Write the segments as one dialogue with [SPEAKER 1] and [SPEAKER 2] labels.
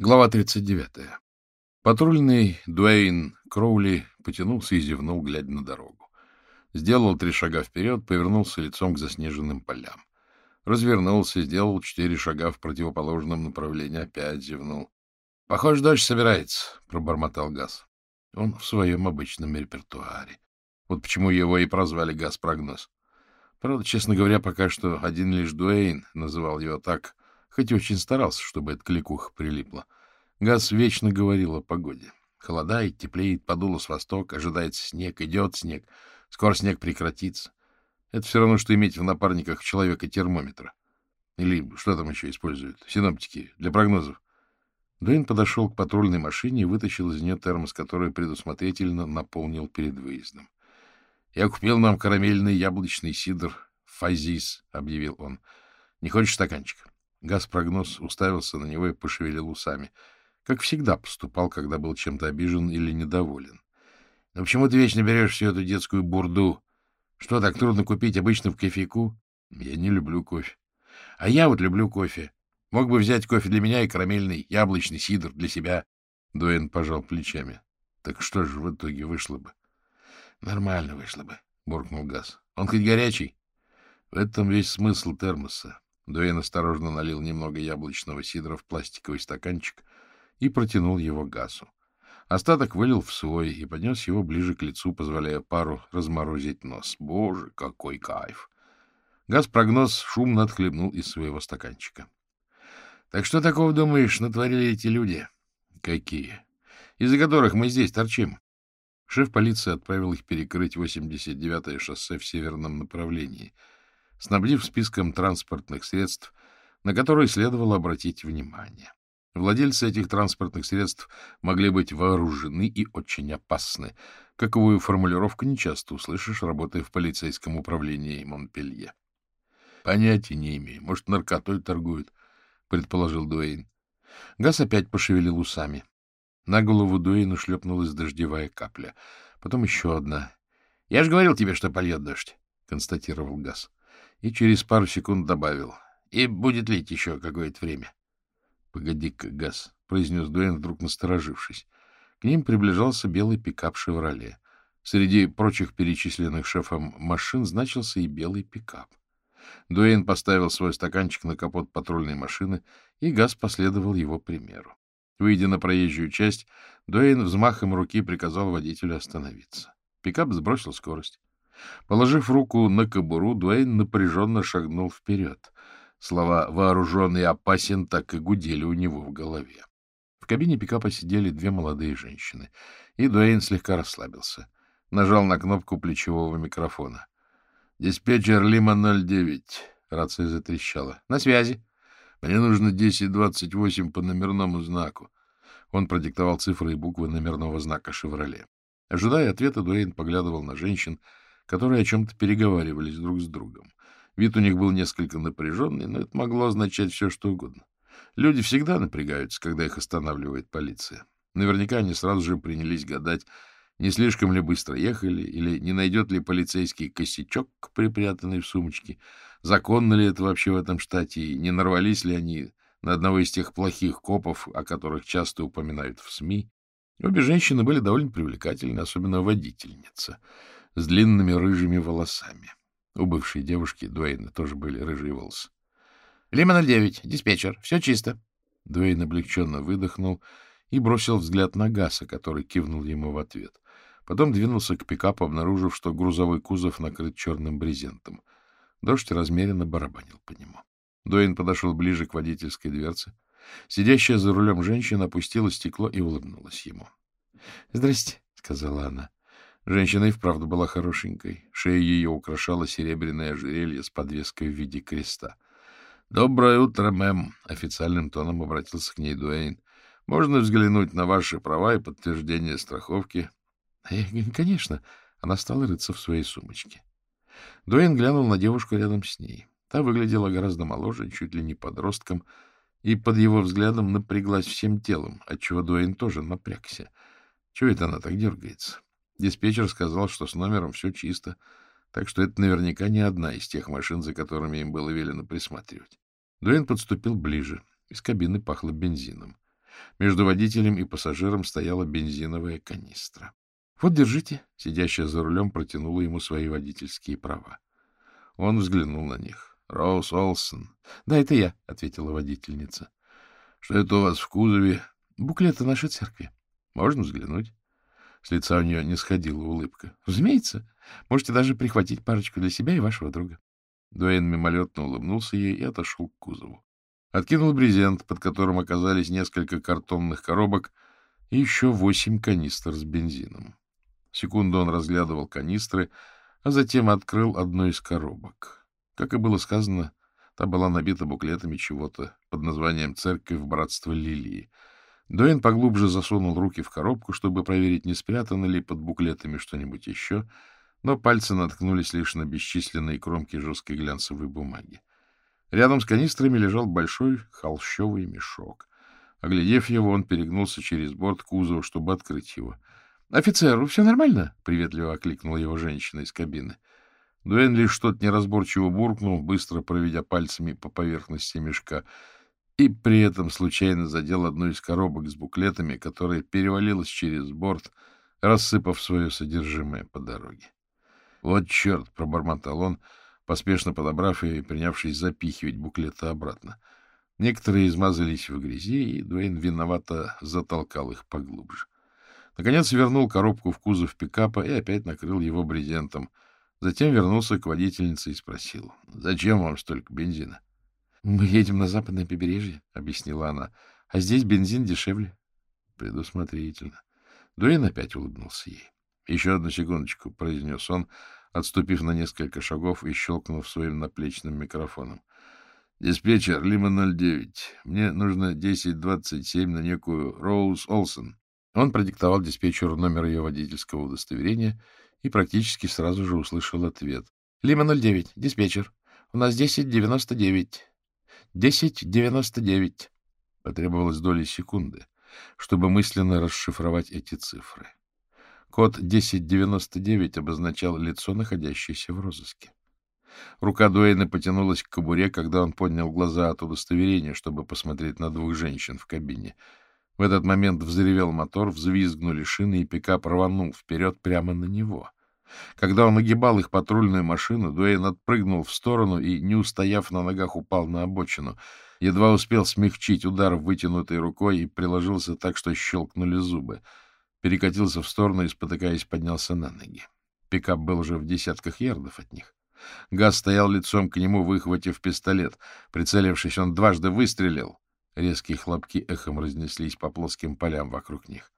[SPEAKER 1] Глава 39. Патрульный Дуэйн Кроули потянулся и зевнул, глядя на дорогу. Сделал три шага вперед, повернулся лицом к заснеженным полям. Развернулся, сделал четыре шага в противоположном направлении, опять зевнул. — Похоже, дождь собирается, — пробормотал Газ. Он в своем обычном репертуаре. Вот почему его и прозвали Газ-прогноз. Правда, честно говоря, пока что один лишь Дуэйн называл его так, хоть и очень старался, чтобы эта кликуха прилипла. Газ вечно говорил о погоде. Холодает, теплеет, подуло с востока, ожидается снег, идет снег, скоро снег прекратится. Это все равно, что иметь в напарниках человека термометра. Или что там еще используют? Синоптики для прогнозов. Дуэйн подошел к патрульной машине и вытащил из нее термос, который предусмотрительно наполнил перед выездом. — Я купил нам карамельный яблочный сидр «Фазис», — объявил он. — Не хочешь стаканчик? Газ-прогноз уставился на него и пошевелил усами, как всегда поступал, когда был чем-то обижен или недоволен. — Но почему ты вечно берешь всю эту детскую бурду? Что, так трудно купить обычно в кофейку? Я не люблю кофе. А я вот люблю кофе. Мог бы взять кофе для меня и карамельный яблочный сидр для себя. Дуэн пожал плечами. Так что же в итоге вышло бы? — Нормально вышло бы, — буркнул Газ. — Он хоть горячий? В этом весь смысл термоса. Дуэйн осторожно налил немного яблочного сидра в пластиковый стаканчик и протянул его газу. Остаток вылил в свой и поднес его ближе к лицу, позволяя пару разморозить нос. Боже, какой кайф! Газ-прогноз шумно отхлебнул из своего стаканчика. — Так что такого, думаешь, натворили эти люди? — Какие? — Из-за которых мы здесь торчим. Шеф полиции отправил их перекрыть 89-е шоссе в северном направлении — снабдив списком транспортных средств, на которые следовало обратить внимание. Владельцы этих транспортных средств могли быть вооружены и очень опасны. Каковую формулировку нечасто услышишь, работая в полицейском управлении Монпелье. — Понятия не имею. Может, наркотой торгуют, — предположил Дуэйн. Газ опять пошевелил усами. На голову Дуэйну шлепнулась дождевая капля. Потом еще одна. — Я же говорил тебе, что польет дождь, — констатировал Газ и через пару секунд добавил. — И будет лить еще какое-то время. — Погоди-ка, Газ, — произнес Дуэн, вдруг насторожившись. К ним приближался белый пикап «Шевроле». Среди прочих перечисленных шефом машин значился и белый пикап. Дуэйн поставил свой стаканчик на капот патрульной машины, и Газ последовал его примеру. Выйдя на проезжую часть, Дуэйн взмахом руки приказал водителю остановиться. Пикап сбросил скорость. Положив руку на кобуру, Дуэйн напряженно шагнул вперед. Слова «вооруженный опасен» так и гудели у него в голове. В кабине пикапа сидели две молодые женщины, и Дуэйн слегка расслабился. Нажал на кнопку плечевого микрофона. «Диспетчер Лима-09». Рация затрещала. «На связи». «Мне нужно 1028 по номерному знаку». Он продиктовал цифры и буквы номерного знака «Шевроле». Ожидая ответа, Дуэйн поглядывал на женщин, которые о чем-то переговаривались друг с другом. Вид у них был несколько напряженный, но это могло означать все, что угодно. Люди всегда напрягаются, когда их останавливает полиция. Наверняка они сразу же принялись гадать, не слишком ли быстро ехали, или не найдет ли полицейский косячок, припрятанный в сумочке, законно ли это вообще в этом штате, и не нарвались ли они на одного из тех плохих копов, о которых часто упоминают в СМИ. Обе женщины были довольно привлекательны, особенно водительница — с длинными рыжими волосами. У бывшей девушки Дуэйна тоже были рыжие волосы. — Лима 09, диспетчер, все чисто. Дуэйн облегченно выдохнул и бросил взгляд на Гаса, который кивнул ему в ответ. Потом двинулся к пикапу, обнаружив, что грузовой кузов накрыт черным брезентом. Дождь размеренно барабанил по нему. Дуэйн подошел ближе к водительской дверце. Сидящая за рулем женщина опустила стекло и улыбнулась ему. — Здрасте, — сказала она. Женщина и вправду была хорошенькой. Шея ее украшала серебряное ожерелье с подвеской в виде креста. — Доброе утро, мэм! — официальным тоном обратился к ней Дуэйн. — Можно взглянуть на ваши права и подтверждение страховки? «Э, — Конечно. Она стала рыться в своей сумочке. Дуэйн глянул на девушку рядом с ней. Та выглядела гораздо моложе, чуть ли не подростком, и под его взглядом напряглась всем телом, отчего Дуэйн тоже напрягся. Чего это она так дергается? Диспетчер сказал, что с номером все чисто, так что это наверняка не одна из тех машин, за которыми им было велено присматривать. Дуэн подступил ближе. Из кабины пахло бензином. Между водителем и пассажиром стояла бензиновая канистра. — Вот, держите. Сидящая за рулем протянула ему свои водительские права. Он взглянул на них. — Роуз Олсон. — Да, это я, — ответила водительница. — Что это у вас в кузове? — Буклеты нашей церкви. — Можно взглянуть? С лица у нее не сходила улыбка. — Разумеется. Можете даже прихватить парочку для себя и вашего друга. Дуэйн мимолетно улыбнулся ей и отошел к кузову. Откинул брезент, под которым оказались несколько картонных коробок и еще восемь канистр с бензином. Секунду он разглядывал канистры, а затем открыл одну из коробок. Как и было сказано, та была набита буклетами чего-то под названием «Церковь Братства Лилии». Дуэйн поглубже засунул руки в коробку, чтобы проверить, не спрятано ли под буклетами что-нибудь еще, но пальцы наткнулись лишь на бесчисленные кромки жесткой глянцевой бумаги. Рядом с канистрами лежал большой холщовый мешок. Оглядев его, он перегнулся через борт кузова, чтобы открыть его. — Офицер, все нормально? — приветливо окликнула его женщина из кабины. Дуэн лишь что-то неразборчиво буркнул, быстро проведя пальцами по поверхности мешка, и при этом случайно задел одну из коробок с буклетами, которая перевалилась через борт, рассыпав свое содержимое по дороге. — Вот черт! — пробормотал он, поспешно подобрав и принявшись запихивать буклеты обратно. Некоторые измазались в грязи, и Дуэйн виновато затолкал их поглубже. Наконец вернул коробку в кузов пикапа и опять накрыл его брезентом. Затем вернулся к водительнице и спросил, — Зачем вам столько бензина? — Мы едем на западное побережье, — объяснила она, — а здесь бензин дешевле. Предусмотрительно. Дуэйн опять улыбнулся ей. — Еще одну секундочку, — произнес он, — отступив на несколько шагов и щелкнув своим наплечным микрофоном. — Диспетчер, Лима-09. Мне нужно 1027 на некую Роуз Олсен. Он продиктовал диспетчеру номер ее водительского удостоверения и практически сразу же услышал ответ. — Лима-09, диспетчер. У нас 1099. 1099. Потребовалось доли секунды, чтобы мысленно расшифровать эти цифры. Код 1099 обозначал лицо, находящееся в розыске. Рука Дуэйна потянулась к кобуре, когда он поднял глаза от удостоверения, чтобы посмотреть на двух женщин в кабине. В этот момент взревел мотор, взвизгнули шины, и пикап рванул вперед прямо на него. Когда он огибал их патрульную машину, Дуэйн отпрыгнул в сторону и, не устояв на ногах, упал на обочину. Едва успел смягчить удар вытянутой рукой и приложился так, что щелкнули зубы перекатился в сторону и, спотыкаясь, поднялся на ноги. Пикап был уже в десятках ярдов от них. Газ стоял лицом к нему, выхватив пистолет. Прицелившись, он дважды выстрелил. Резкие хлопки эхом разнеслись по плоским полям вокруг них.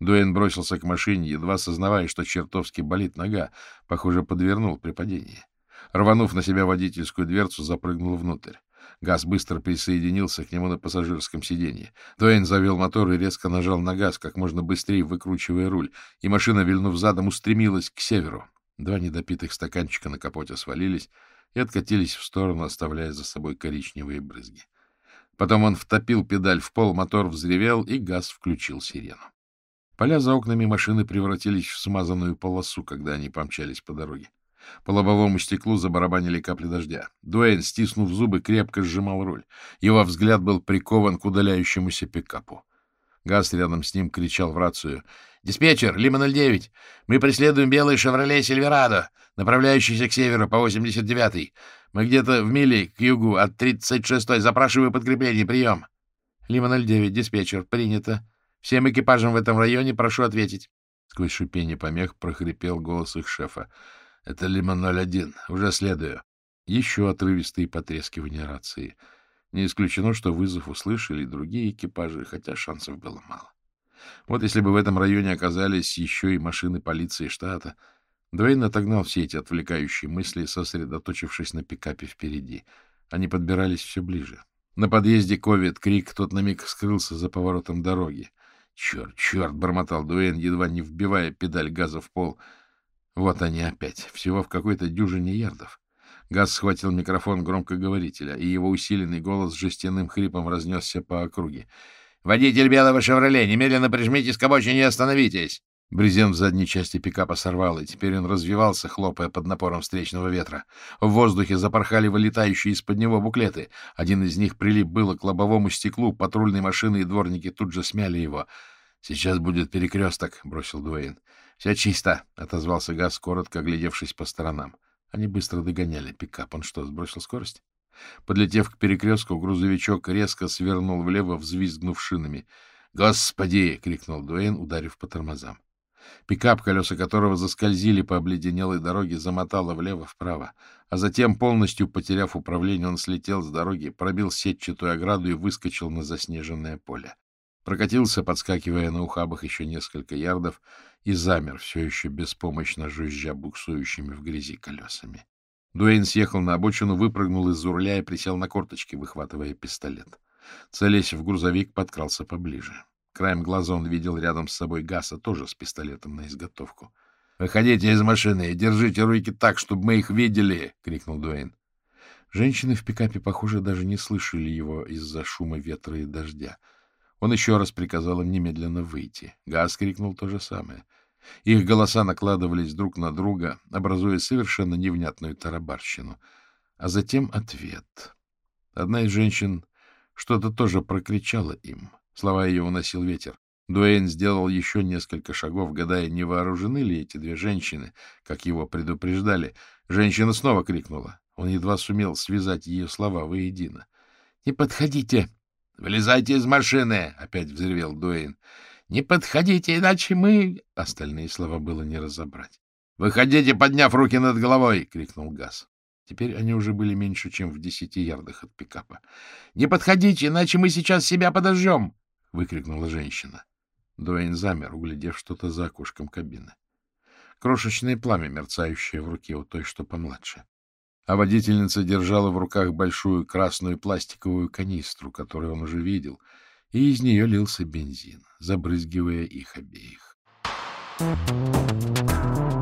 [SPEAKER 1] Дуэйн бросился к машине, едва сознавая, что чертовски болит нога, похоже, подвернул при падении. Рванув на себя водительскую дверцу, запрыгнул внутрь. Газ быстро присоединился к нему на пассажирском сиденье. Дуэйн завел мотор и резко нажал на газ, как можно быстрее выкручивая руль, и машина, вильнув задом, устремилась к северу. Два недопитых стаканчика на капоте свалились и откатились в сторону, оставляя за собой коричневые брызги. Потом он втопил педаль в пол, мотор взревел, и газ включил сирену. Поля за окнами машины превратились в смазанную полосу, когда они помчались по дороге. По лобовому стеклу забарабанили капли дождя. Дуэйн, стиснув зубы, крепко сжимал руль. Его взгляд был прикован к удаляющемуся пикапу. Газ рядом с ним кричал в рацию. — Диспетчер, Лима-09, мы преследуем белый «Шевроле Сильверадо», направляющийся к северу по 89-й. Мы где-то в миле к югу от 36-й. Запрашиваю подкрепление. Прием. — Лима-09, диспетчер, принято. Всем экипажам в этом районе прошу ответить. Сквозь шипение помех прохрипел голос их шефа. Это Лимон-01. Уже следую. Еще отрывистые потрескивания рации. Не исключено, что вызов услышали другие экипажи, хотя шансов было мало. Вот если бы в этом районе оказались еще и машины полиции штата, Дуэйн отогнал все эти отвлекающие мысли, сосредоточившись на пикапе впереди. Они подбирались все ближе. На подъезде Ковид крик, тот на миг скрылся за поворотом дороги. «Черт, черт!» — бормотал Дуэйн, едва не вбивая педаль газа в пол — вот они опять, всего в какой-то дюжине ярдов. Газ схватил микрофон громкоговорителя, и его усиленный голос с жестяным хрипом разнесся по округе. — Водитель белого «Шевроле», немедленно прижмитесь к обочине и остановитесь! Брезент в задней части пикапа сорвал, и теперь он развивался, хлопая под напором встречного ветра. В воздухе запорхали вылетающие из-под него буклеты. Один из них прилип было к лобовому стеклу, патрульной машины и дворники тут же смяли его. — Сейчас будет перекресток, — бросил Дуэйн. — Все чисто, — отозвался Газ, коротко оглядевшись по сторонам. Они быстро догоняли пикап. Он что, сбросил скорость? Подлетев к перекрестку, грузовичок резко свернул влево, взвизгнув шинами. «Господи!» — крикнул Дуэйн, ударив по тормозам. Пикап, колеса которого заскользили по обледенелой дороге, замотало влево-вправо, а затем, полностью потеряв управление, он слетел с дороги, пробил сетчатую ограду и выскочил на заснеженное поле. Прокатился, подскакивая на ухабах еще несколько ярдов, и замер, все еще беспомощно жужжа буксующими в грязи колесами. Дуэйн съехал на обочину, выпрыгнул из-за руля и присел на корточки, выхватывая пистолет. Целясь в грузовик, подкрался поближе. Краем глаза он видел рядом с собой Гаса, тоже с пистолетом на изготовку. — Выходите из машины и держите руки так, чтобы мы их видели! — крикнул Дуэйн. Женщины в пикапе, похоже, даже не слышали его из-за шума ветра и дождя. Он еще раз приказал им немедленно выйти. Газ крикнул то же самое. Их голоса накладывались друг на друга, образуя совершенно невнятную тарабарщину. А затем ответ. Одна из женщин что-то тоже прокричала им. Слова ее уносил ветер. Дуэйн сделал еще несколько шагов, гадая, не вооружены ли эти две женщины, как его предупреждали. Женщина снова крикнула. Он едва сумел связать ее слова воедино. — Не подходите! — Вылезайте из машины! — опять взревел Дуэйн. — Не подходите, иначе мы... Остальные слова было не разобрать. — Выходите, подняв руки над головой! — крикнул Газ. Теперь они уже были меньше, чем в десяти ярдах от пикапа. — Не подходите, иначе мы сейчас себя подожжем! — выкрикнула женщина. Дуэйн замер, углядев что-то за окошком кабины. Крошечное пламя, мерцающее в руке у той, что помладше. А водительница держала в руках большую красную пластиковую канистру, которую он уже видел, и из нее лился бензин, забрызгивая их обеих. Thank you.